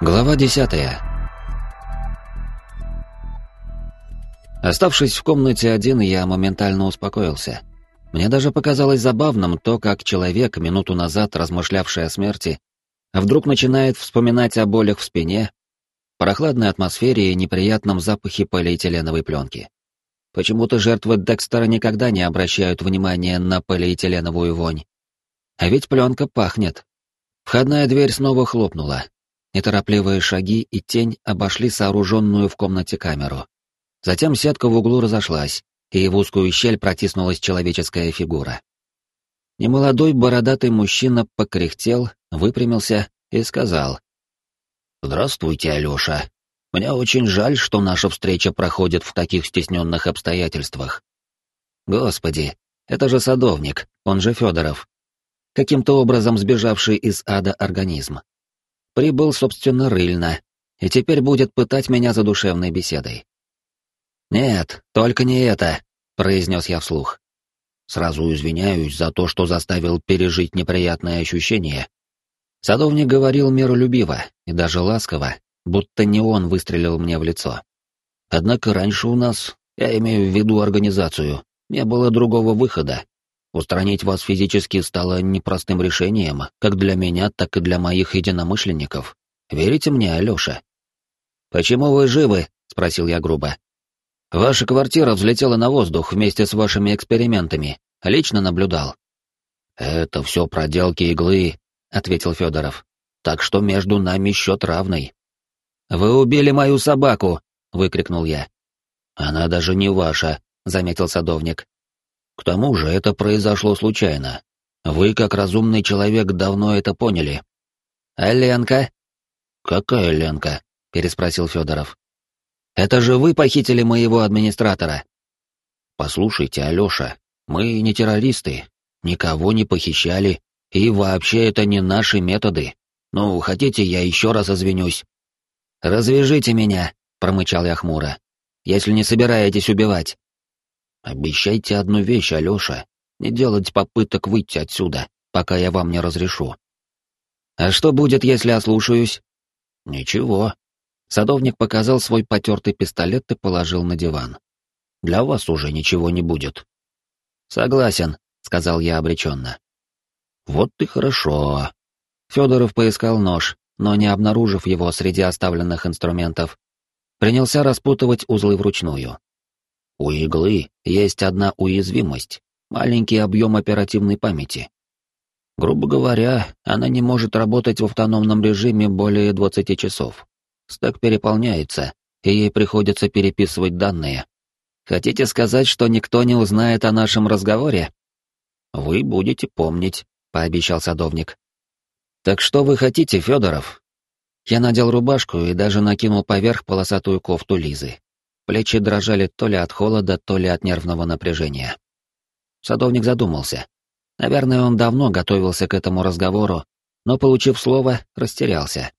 Глава десятая. Оставшись в комнате один, я моментально успокоился. Мне даже показалось забавным то, как человек, минуту назад размышлявший о смерти, вдруг начинает вспоминать о болях в спине, прохладной атмосфере и неприятном запахе полиэтиленовой пленки. Почему-то жертвы Декстера никогда не обращают внимания на полиэтиленовую вонь. А ведь пленка пахнет. Входная дверь снова хлопнула, Неторопливые шаги и тень обошли сооруженную в комнате камеру. Затем сетка в углу разошлась, и в узкую щель протиснулась человеческая фигура. Немолодой бородатый мужчина покряхтел, выпрямился и сказал. «Здравствуйте, Алёша. Мне очень жаль, что наша встреча проходит в таких стесненных обстоятельствах. Господи, это же садовник, он же Федоров. Каким-то образом сбежавший из ада организм прибыл, собственно, рыльно, и теперь будет пытать меня за душевной беседой. «Нет, только не это», — произнес я вслух. Сразу извиняюсь за то, что заставил пережить неприятное ощущение. Садовник говорил миролюбиво и даже ласково, будто не он выстрелил мне в лицо. Однако раньше у нас, я имею в виду организацию, не было другого выхода, Устранить вас физически стало непростым решением, как для меня, так и для моих единомышленников. Верите мне, Алёша? «Почему вы живы?» — спросил я грубо. «Ваша квартира взлетела на воздух вместе с вашими экспериментами. Лично наблюдал». «Это все проделки иглы», — ответил Федоров. «Так что между нами счет равный». «Вы убили мою собаку!» — выкрикнул я. «Она даже не ваша», — заметил садовник. К тому же это произошло случайно. Вы, как разумный человек, давно это поняли. А Ленка? Какая Ленка? переспросил Федоров. Это же вы похитили моего администратора. Послушайте, Алёша, мы не террористы, никого не похищали, и вообще это не наши методы. Ну, хотите, я еще раз извинюсь. Развяжите меня, промычал я хмуро. Если не собираетесь убивать. Обещайте одну вещь, Алёша, не делать попыток выйти отсюда, пока я вам не разрешу. А что будет, если ослушаюсь? Ничего. Садовник показал свой потертый пистолет и положил на диван. Для вас уже ничего не будет. Согласен, сказал я обреченно. Вот и хорошо. Федоров поискал нож, но не обнаружив его среди оставленных инструментов, принялся распутывать узлы вручную. У иглы есть одна уязвимость — маленький объем оперативной памяти. Грубо говоря, она не может работать в автономном режиме более 20 часов. Стек переполняется, и ей приходится переписывать данные. Хотите сказать, что никто не узнает о нашем разговоре? Вы будете помнить, пообещал садовник. Так что вы хотите, Федоров? Я надел рубашку и даже накинул поверх полосатую кофту Лизы. Плечи дрожали то ли от холода, то ли от нервного напряжения. Садовник задумался. Наверное, он давно готовился к этому разговору, но, получив слово, растерялся.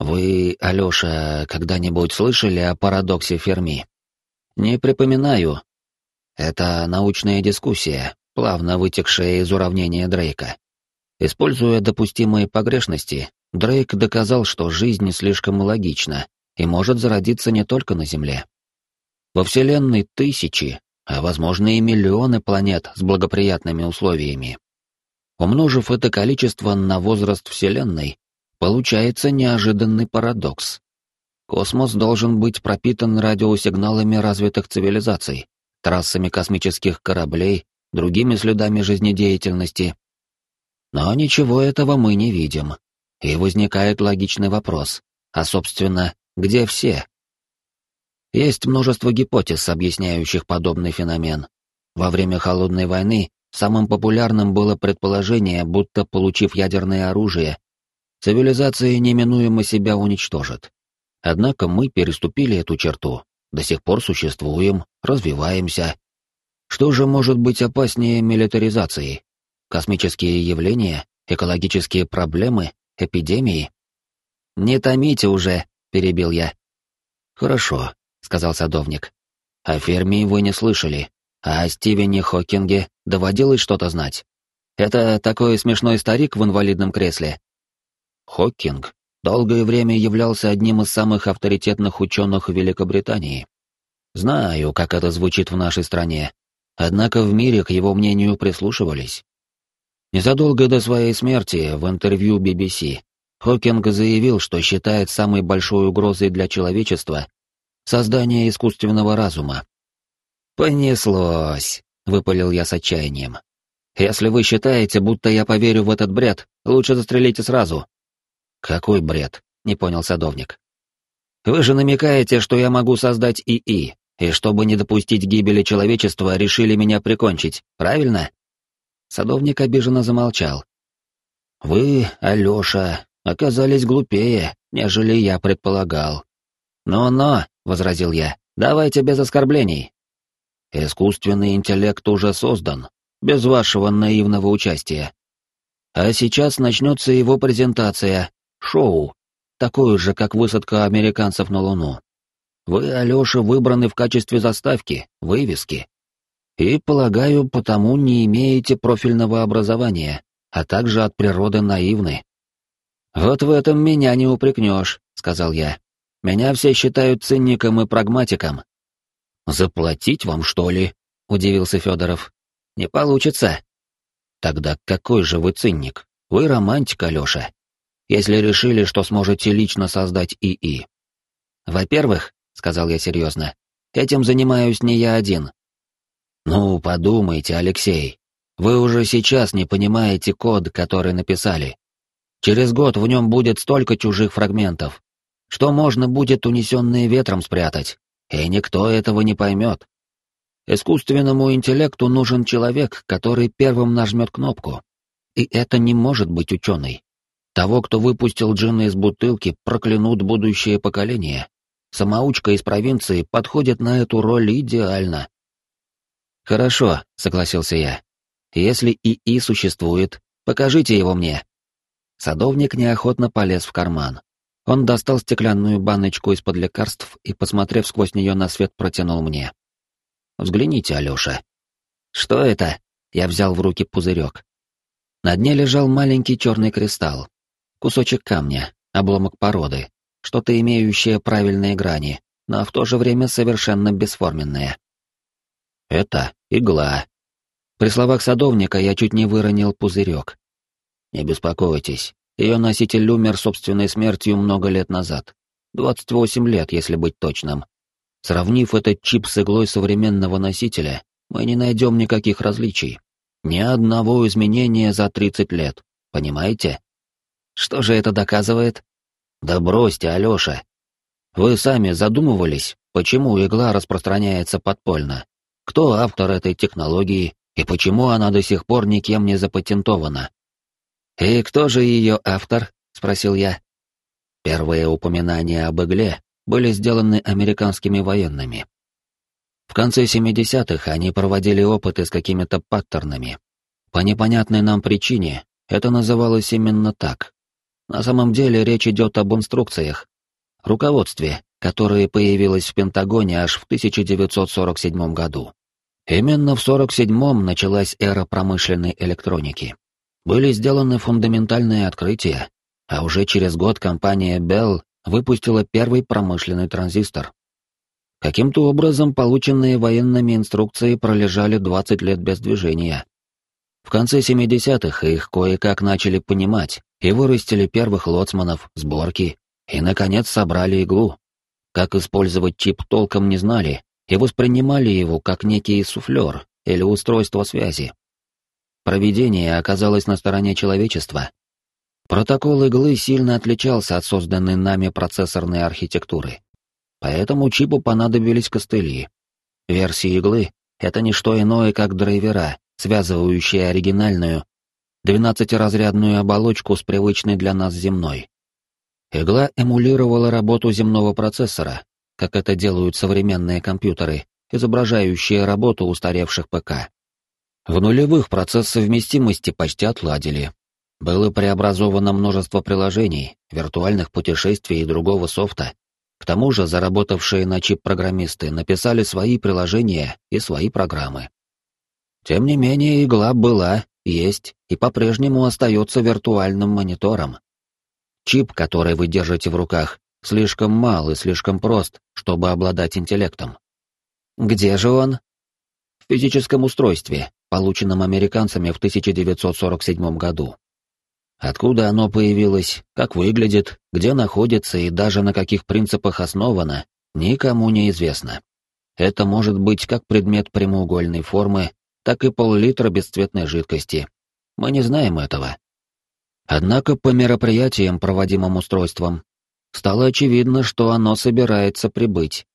«Вы, Алёша, когда-нибудь слышали о парадоксе Ферми?» «Не припоминаю. Это научная дискуссия, плавно вытекшая из уравнения Дрейка. Используя допустимые погрешности, Дрейк доказал, что жизнь слишком логична, и может зародиться не только на Земле. Во Вселенной тысячи, а возможно и миллионы планет с благоприятными условиями. Умножив это количество на возраст Вселенной, получается неожиданный парадокс. Космос должен быть пропитан радиосигналами развитых цивилизаций, трассами космических кораблей, другими следами жизнедеятельности. Но ничего этого мы не видим. И возникает логичный вопрос, а собственно, где все? Есть множество гипотез, объясняющих подобный феномен. Во время Холодной войны самым популярным было предположение, будто, получив ядерное оружие, цивилизация неминуемо себя уничтожит. Однако мы переступили эту черту, до сих пор существуем, развиваемся. Что же может быть опаснее милитаризации? Космические явления, экологические проблемы, эпидемии? Не томите уже, — перебил я. «Хорошо», — сказал садовник. «О Ферми вы не слышали, а о Стивене Хокинге доводилось что-то знать. Это такой смешной старик в инвалидном кресле». «Хокинг? долгое время являлся одним из самых авторитетных ученых Великобритании. Знаю, как это звучит в нашей стране, однако в мире к его мнению прислушивались. Незадолго до своей смерти в интервью BBC Хокинг заявил, что считает самой большой угрозой для человечества создание искусственного разума. «Понеслось», — выпалил я с отчаянием. «Если вы считаете, будто я поверю в этот бред, лучше застрелите сразу». «Какой бред?» — не понял садовник. «Вы же намекаете, что я могу создать ИИ, и чтобы не допустить гибели человечества, решили меня прикончить, правильно?» Садовник обиженно замолчал. «Вы, Алёша, оказались глупее, нежели я предполагал». «Но-но», — возразил я, — «давайте без оскорблений». «Искусственный интеллект уже создан, без вашего наивного участия. А сейчас начнется его презентация, шоу, такое же, как высадка американцев на Луну. Вы, Алёша, выбраны в качестве заставки, вывески. И, полагаю, потому не имеете профильного образования, а также от природы наивны. «Вот в этом меня не упрекнешь», — сказал я. «Меня все считают цинником и прагматиком». «Заплатить вам, что ли?» — удивился Федоров. «Не получится». «Тогда какой же вы цинник? Вы романтик, Алёша. Если решили, что сможете лично создать ИИ». «Во-первых», — сказал я серьезно, — «этим занимаюсь не я один». «Ну, подумайте, Алексей. Вы уже сейчас не понимаете код, который написали. Через год в нем будет столько чужих фрагментов, что можно будет унесенные ветром спрятать, и никто этого не поймет. Искусственному интеллекту нужен человек, который первым нажмет кнопку. И это не может быть ученый. Того, кто выпустил джинна из бутылки, проклянут будущее поколение. Самоучка из провинции подходит на эту роль идеально. «Хорошо», — согласился я. «Если ИИ существует, покажите его мне». Садовник неохотно полез в карман. Он достал стеклянную баночку из-под лекарств и, посмотрев сквозь нее на свет, протянул мне. «Взгляните, Алёша». «Что это?» Я взял в руки пузырек. На дне лежал маленький черный кристалл. Кусочек камня, обломок породы, что-то имеющее правильные грани, но в то же время совершенно бесформенное. «Это игла». При словах садовника я чуть не выронил пузырек, не беспокойтесь, ее носитель умер собственной смертью много лет назад. 28 лет, если быть точным. Сравнив этот чип с иглой современного носителя, мы не найдем никаких различий. Ни одного изменения за 30 лет, понимаете? Что же это доказывает? Да бросьте, Алёша. Вы сами задумывались, почему игла распространяется подпольно? Кто автор этой технологии и почему она до сих пор никем не запатентована? «И кто же ее автор?» — спросил я. Первые упоминания об игле были сделаны американскими военными. В конце 70-х они проводили опыты с какими-то паттернами. По непонятной нам причине это называлось именно так. На самом деле речь идет об инструкциях, руководстве, которое появилось в Пентагоне аж в 1947 году. Именно в 1947-м началась эра промышленной электроники были сделаны фундаментальные открытия, а уже через год компания Bell выпустила первый промышленный транзистор. Каким-то образом полученные военными инструкции пролежали 20 лет без движения. В конце 70-х их кое-как начали понимать и вырастили первых лоцманов, сборки, и, наконец, собрали иглу. Как использовать чип толком не знали и воспринимали его как некий суфлер или устройство связи. Провидение оказалось на стороне человечества. Протокол иглы сильно отличался от созданной нами процессорной архитектуры. Поэтому чипу понадобились костыли. Версии иглы — это не что иное, как драйвера, связывающие оригинальную, двенадцатиразрядную оболочку с привычной для нас земной. Игла эмулировала работу земного процессора, как это делают современные компьютеры, изображающие работу устаревших ПК. В нулевых процесс совместимости почти отладили. Было преобразовано множество приложений, виртуальных путешествий и другого софта. К тому же заработавшие на чип программисты написали свои приложения и свои программы. Тем не менее, игла была, есть и по-прежнему остается виртуальным монитором. Чип, который вы держите в руках, слишком мал и слишком прост, чтобы обладать интеллектом. Где же он? Физическом устройстве, полученном американцами в 1947 году. Откуда оно появилось, как выглядит, где находится и даже на каких принципах основано, никому не известно. Это может быть как предмет прямоугольной формы, так и пол-литра бесцветной жидкости. Мы не знаем этого. Однако по мероприятиям, проводимым устройством, стало очевидно, что оно собирается прибыть.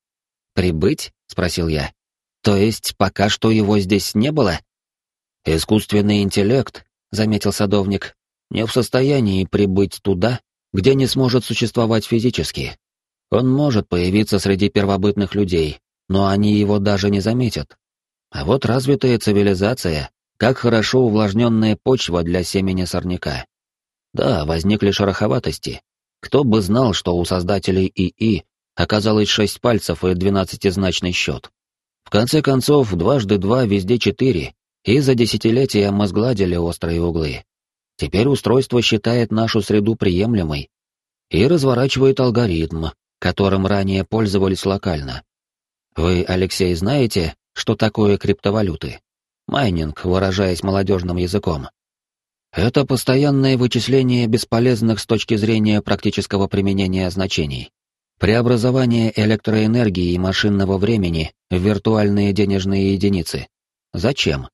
«Прибыть?» — спросил я. «То есть пока что его здесь не было?» «Искусственный интеллект», — заметил садовник, — «не в состоянии прибыть туда, где не сможет существовать физически. Он может появиться среди первобытных людей, но они его даже не заметят. А вот развитая цивилизация, как хорошо увлажненная почва для семени сорняка. Да, возникли шероховатости. Кто бы знал, что у создателей ИИ оказалось шесть пальцев и двенадцатизначный счет. В конце концов, дважды два везде четыре, и за десятилетия мы сгладили острые углы. Теперь устройство считает нашу среду приемлемой и разворачивает алгоритм, которым ранее пользовались локально. Вы, Алексей, знаете, что такое криптовалюты? Майнинг, выражаясь молодежным языком. Это постоянное вычисление бесполезных с точки зрения практического применения значений. Преобразование электроэнергии и машинного времени в виртуальные денежные единицы. Зачем?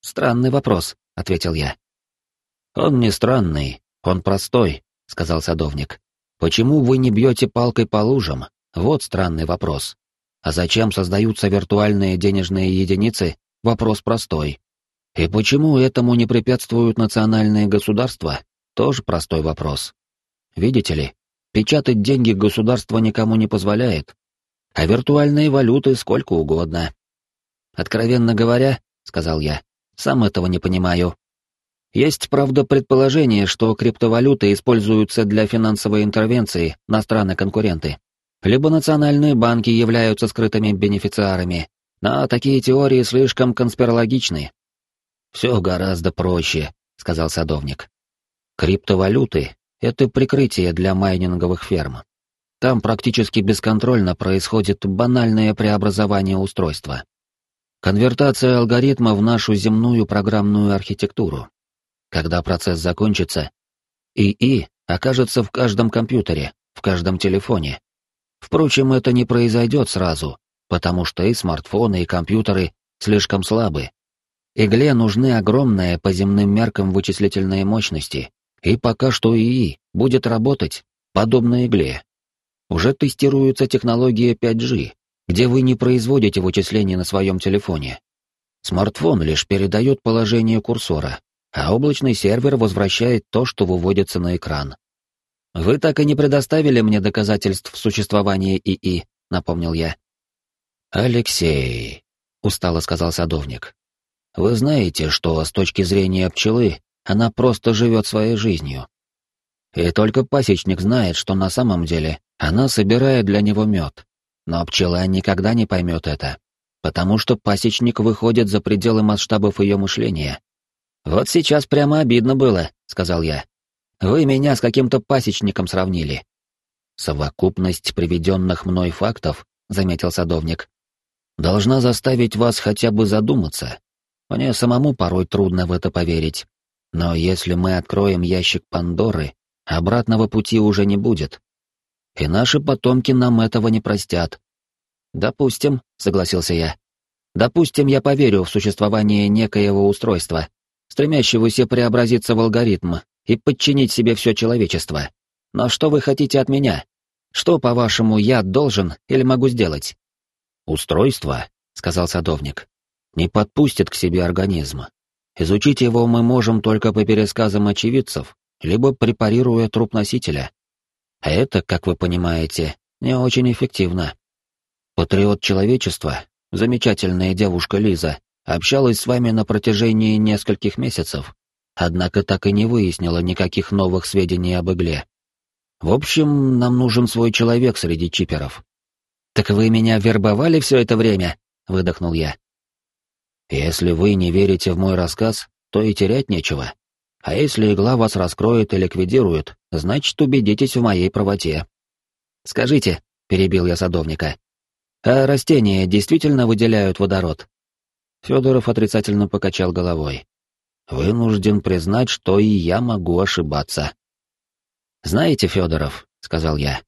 Странный вопрос, ответил я. Он не странный, он простой, сказал садовник. Почему вы не бьете палкой по лужам? Вот странный вопрос. А зачем создаются виртуальные денежные единицы? Вопрос простой. И почему этому не препятствуют национальные государства? Тоже простой вопрос. Видите ли, печатать деньги государство никому не позволяет, а виртуальные валюты сколько угодно. Откровенно говоря, сказал я, сам этого не понимаю. Есть, правда, предположение, что криптовалюты используются для финансовой интервенции на страны-конкуренты. Либо национальные банки являются скрытыми бенефициарами, но такие теории слишком конспирологичны. «Все гораздо проще», — сказал садовник. «Криптовалюты — это прикрытие для майнинговых ферм. Там практически бесконтрольно происходит банальное преобразование устройства. Конвертация алгоритма в нашу земную программную архитектуру. Когда процесс закончится, ИИ окажется в каждом компьютере, в каждом телефоне. Впрочем, это не произойдет сразу, потому что и смартфоны, и компьютеры слишком слабы. Игле нужны огромные по земным меркам вычислительные мощности, и пока что ИИ будет работать, подобно игле. Уже тестируется технология 5G, где вы не производите вычисления на своем телефоне. Смартфон лишь передает положение курсора, а облачный сервер возвращает то, что выводится на экран. «Вы так и не предоставили мне доказательств существования ИИ», — напомнил я. «Алексей», — устало сказал садовник, — «вы знаете, что с точки зрения пчелы она просто живет своей жизнью. И только пасечник знает, что на самом деле она собирает для него мед. Но пчела никогда не поймет это, потому что пасечник выходит за пределы масштабов ее мышления, «Вот сейчас прямо обидно было», — сказал я. «Вы меня с каким-то пасечником сравнили». «Совокупность приведенных мной фактов», — заметил садовник, — «должна заставить вас хотя бы задуматься. Мне самому порой трудно в это поверить. Но если мы откроем ящик Пандоры, обратного пути уже не будет. И наши потомки нам этого не простят». «Допустим», — согласился я. «Допустим, я поверю в существование некоего устройства, стремящегося преобразиться в алгоритм и подчинить себе все человечество. Но что вы хотите от меня? Что, по-вашему, я должен или могу сделать? Устройство, сказал садовник, не подпустит к себе организм. Изучить его мы можем только по пересказам очевидцев, либо препарируя труп носителя. А это, как вы понимаете, не очень эффективно. Патриот человечества, замечательная девушка Лиза, общалась с вами на протяжении нескольких месяцев, однако так и не выяснила никаких новых сведений об игле. В общем, нам нужен свой человек среди чиперов. «Так вы меня вербовали все это время?» — выдохнул я. «Если вы не верите в мой рассказ, то и терять нечего. А если игла вас раскроет и ликвидирует, значит, убедитесь в моей правоте. Скажите, перебил я садовника, а растения действительно выделяют водород? Федоров отрицательно покачал головой. Вынужден признать, что и я могу ошибаться. Знаете, Федоров, сказал я,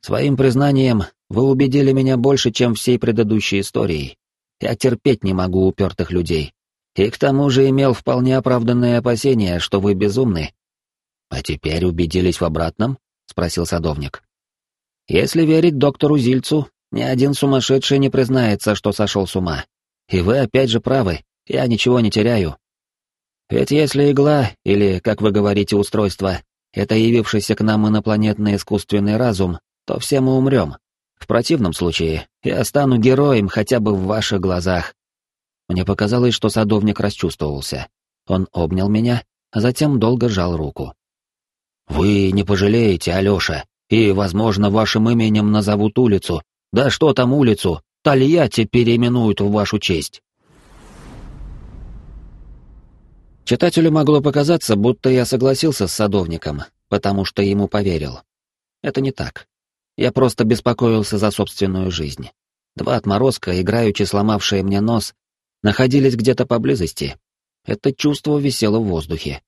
своим признанием вы убедили меня больше, чем всей предыдущей историей. Я терпеть не могу упертых людей. И к тому же имел вполне оправданные опасения, что вы безумны. А теперь убедились в обратном? спросил садовник. Если верить доктору Зильцу, ни один сумасшедший не признается, что сошел с ума. И вы опять же правы, я ничего не теряю. Ведь если игла, или, как вы говорите, устройство, это явившийся к нам инопланетный искусственный разум, то все мы умрем. В противном случае я стану героем хотя бы в ваших глазах. Мне показалось, что садовник расчувствовался. Он обнял меня, а затем долго жал руку. «Вы не пожалеете, Алёша, и, возможно, вашим именем назовут улицу. Да что там улицу, Тольятти переименуют в вашу честь». Читателю могло показаться, будто я согласился с садовником, потому что ему поверил. Это не так. Я просто беспокоился за собственную жизнь. Два отморозка, играючи сломавшие мне нос, находились где-то поблизости. Это чувство висело в воздухе.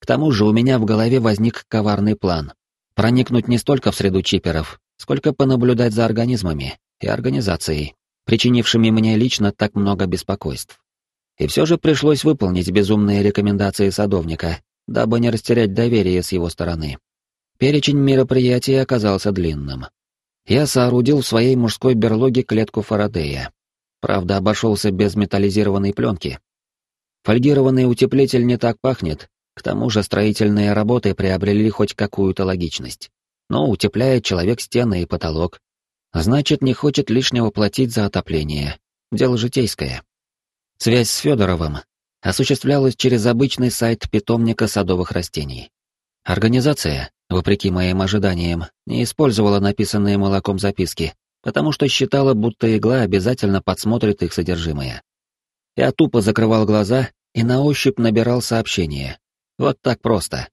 К тому же у меня в голове возник коварный план. Проникнуть не столько в среду чиперов, сколько понаблюдать за организмами и организацией, причинившими мне лично так много беспокойств. И все же пришлось выполнить безумные рекомендации садовника, дабы не растерять доверие с его стороны. Перечень мероприятий оказался длинным. Я соорудил в своей мужской берлоге клетку Фарадея. Правда, обошелся без металлизированной пленки. Фольгированный утеплитель не так пахнет, к тому же строительные работы приобрели хоть какую-то логичность. Но утепляет человек стены и потолок. Значит, не хочет лишнего платить за отопление. Дело житейское. Связь с Федоровым осуществлялась через обычный сайт питомника садовых растений. Организация, вопреки моим ожиданиям, не использовала написанные молоком записки, потому что считала, будто игла обязательно подсмотрит их содержимое. Я тупо закрывал глаза и на ощупь набирал сообщение. Вот так просто.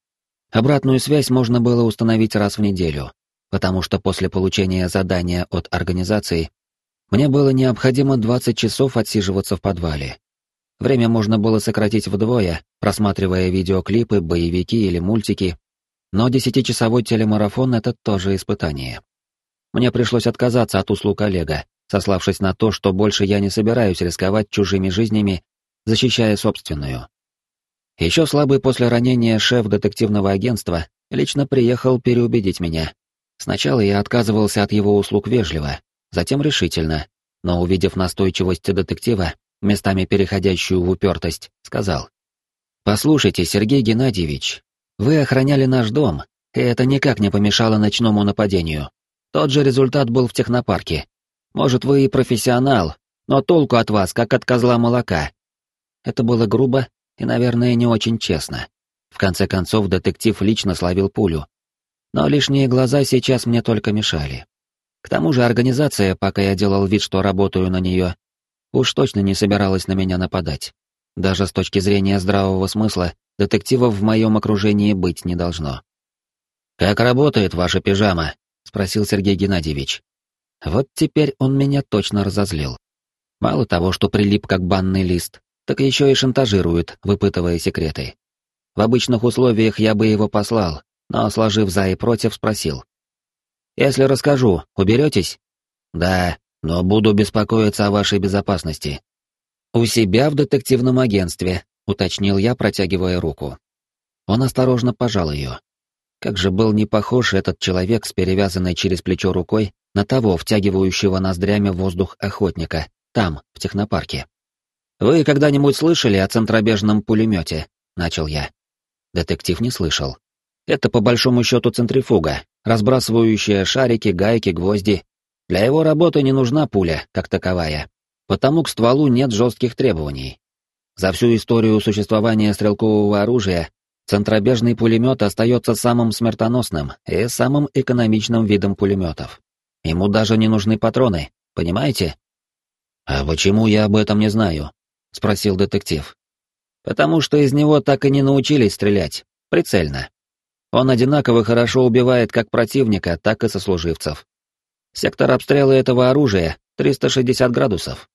Обратную связь можно было установить раз в неделю, потому что после получения задания от организации мне было необходимо 20 часов отсиживаться в подвале. Время можно было сократить вдвое, просматривая видеоклипы, боевики или мультики, но десятичасовой телемарафон — это тоже испытание. Мне пришлось отказаться от услуг Олега, сославшись на то, что больше я не собираюсь рисковать чужими жизнями, защищая собственную. Еще слабый после ранения шеф детективного агентства лично приехал переубедить меня. Сначала я отказывался от его услуг вежливо, затем решительно, но увидев настойчивость детектива, местами переходящую в упертость, сказал. «Послушайте, Сергей Геннадьевич, вы охраняли наш дом, и это никак не помешало ночному нападению. Тот же результат был в технопарке. Может, вы и профессионал, но толку от вас, как от козла молока». Это было грубо и, наверное, не очень честно. В конце концов, детектив лично словил пулю. Но лишние глаза сейчас мне только мешали. К тому же организация, пока я делал вид, что работаю на нее, уж точно не собиралась на меня нападать. Даже с точки зрения здравого смысла, детективов в моем окружении быть не должно. «Как работает ваша пижама?» — спросил Сергей Геннадьевич. Вот теперь он меня точно разозлил. Мало того, что прилип как банный лист, так еще и шантажирует, выпытывая секреты. В обычных условиях я бы его послал, но, сложив за и против, спросил. Если расскажу, уберетесь? Да, но буду беспокоиться о вашей безопасности. У себя в детективном агентстве, уточнил я, протягивая руку. Он осторожно пожал ее. Как же был не похож этот человек с перевязанной через плечо рукой на того, втягивающего ноздрями воздух охотника, там, в технопарке. «Вы когда-нибудь слышали о центробежном пулемете?» — начал я. Детектив не слышал. Это по большому счету центрифуга, разбрасывающая шарики, гайки, гвозди. Для его работы не нужна пуля, как таковая, потому к стволу нет жестких требований. За всю историю существования стрелкового оружия центробежный пулемет остается самым смертоносным и самым экономичным видом пулеметов. Ему даже не нужны патроны, понимаете? «А почему я об этом не знаю?» — спросил детектив. «Потому что из него так и не научились стрелять. Прицельно. Он одинаково хорошо убивает как противника, так и сослуживцев. Сектор обстрела этого оружия — 360 градусов.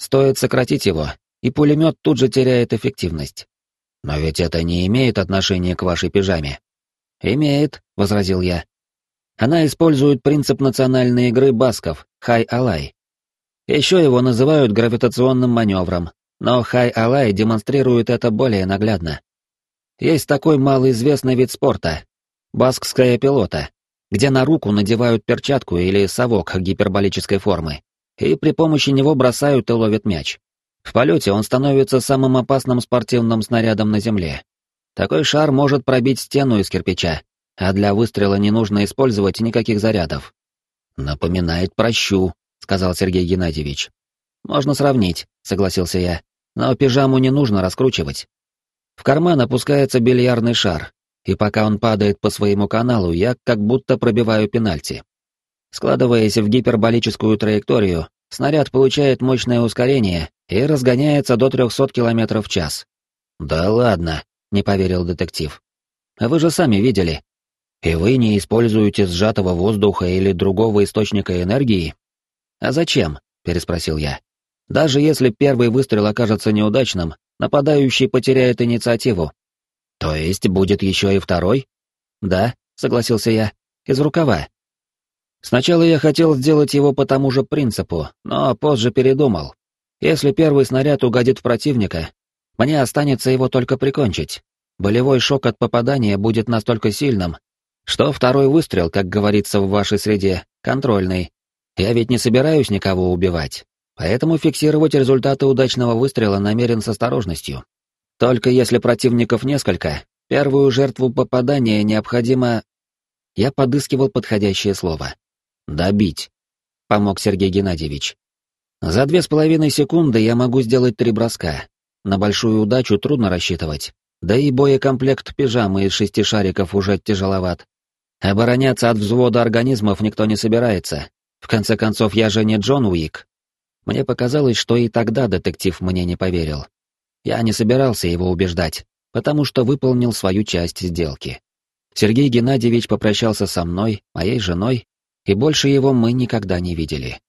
Стоит сократить его, и пулемет тут же теряет эффективность. Но ведь это не имеет отношения к вашей пижаме. «Имеет», — возразил я. Она использует принцип национальной игры басков — хай-алай. Еще его называют гравитационным маневром, но хай-алай демонстрирует это более наглядно. Есть такой малоизвестный вид спорта — баскская пилота, где на руку надевают перчатку или совок гиперболической формы, и при помощи него бросают и ловят мяч. В полете он становится самым опасным спортивным снарядом на Земле. Такой шар может пробить стену из кирпича, а для выстрела не нужно использовать никаких зарядов. «Напоминает прощу», — сказал Сергей Геннадьевич. «Можно сравнить», — согласился я, — «но пижаму не нужно раскручивать. В карман опускается бильярдный шар, и пока он падает по своему каналу, я как будто пробиваю пенальти. Складываясь в гиперболическую траекторию, снаряд получает мощное ускорение и разгоняется до 300 км в час. «Да ладно», — не поверил детектив. «А вы же сами видели. И вы не используете сжатого воздуха или другого источника энергии?» «А зачем?» — переспросил я. «Даже если первый выстрел окажется неудачным, нападающий потеряет инициативу. То есть будет еще и второй? Да, согласился я, из рукава. Сначала я хотел сделать его по тому же принципу, но позже передумал. Если первый снаряд угодит в противника, мне останется его только прикончить. Болевой шок от попадания будет настолько сильным, что второй выстрел, как говорится в вашей среде, контрольный. Я ведь не собираюсь никого убивать. Поэтому фиксировать результаты удачного выстрела намерен с осторожностью. Только если противников несколько, первую жертву попадания необходимо... Я подыскивал подходящее слово. «Добить», — помог Сергей Геннадьевич. За две с половиной секунды я могу сделать три броска. На большую удачу трудно рассчитывать. Да и боекомплект пижамы из шести шариков уже тяжеловат. Обороняться от взвода организмов никто не собирается. В конце концов, я же не Джон Уик, мне показалось, что и тогда детектив мне не поверил. Я не собирался его убеждать, потому что выполнил свою часть сделки. Сергей Геннадьевич попрощался со мной, моей женой, и больше его мы никогда не видели.